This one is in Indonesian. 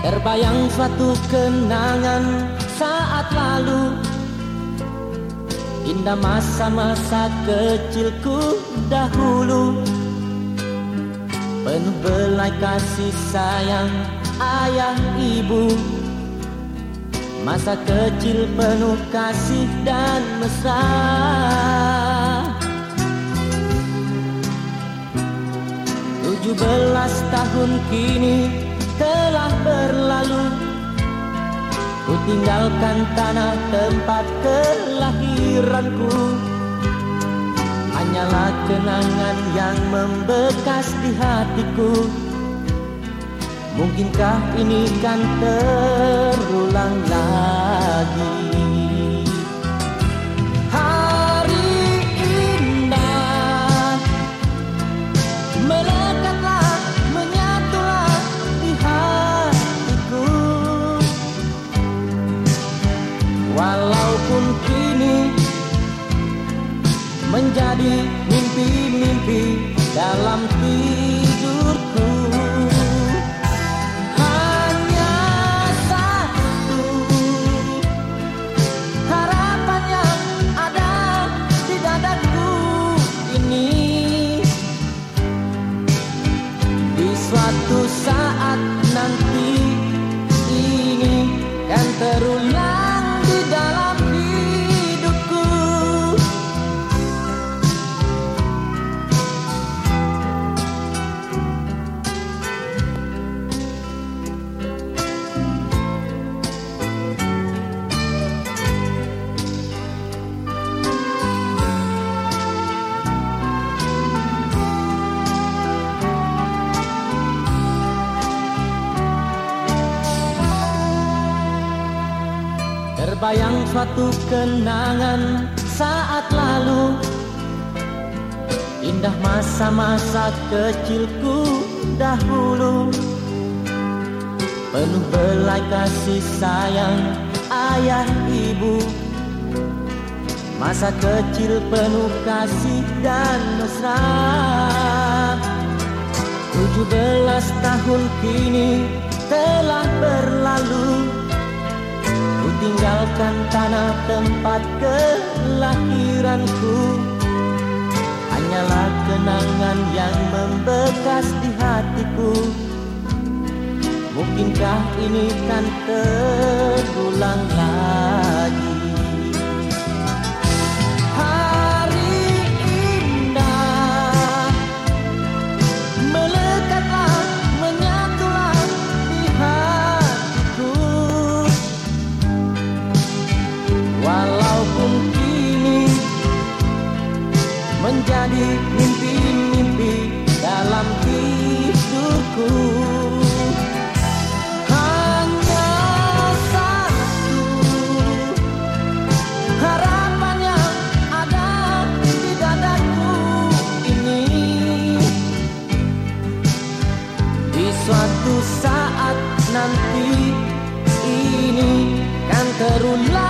Terbayang suatu kenangan saat lalu. Indah masa-masa kecilku dahulu. Penuh belai kasih sayang ayah ibu. Masa kecil penuh kasih dan mesra. Tujuh belas tahun kini telah berlalu. Ku tinggalkan tanah tempat kelahiranku. Hanyalah kenangan yang membekas di hatiku. Mungkinkah ini kan terulang lagi menjadi mimpi-mimpi dalam tidurku Terbayang suatu kenangan saat lalu. Indah masa-masa kecilku dahulu. Penuh belai kasih sayang ayah ibu. Masa kecil penuh kasih dan mesra. Tujuh belas tahun kini telah berlalu tinggalkan tanah tempat kelahiranku. Hanyalah kenangan yang membekas di hatiku. Mungkinkah ini kan terulang lagi kan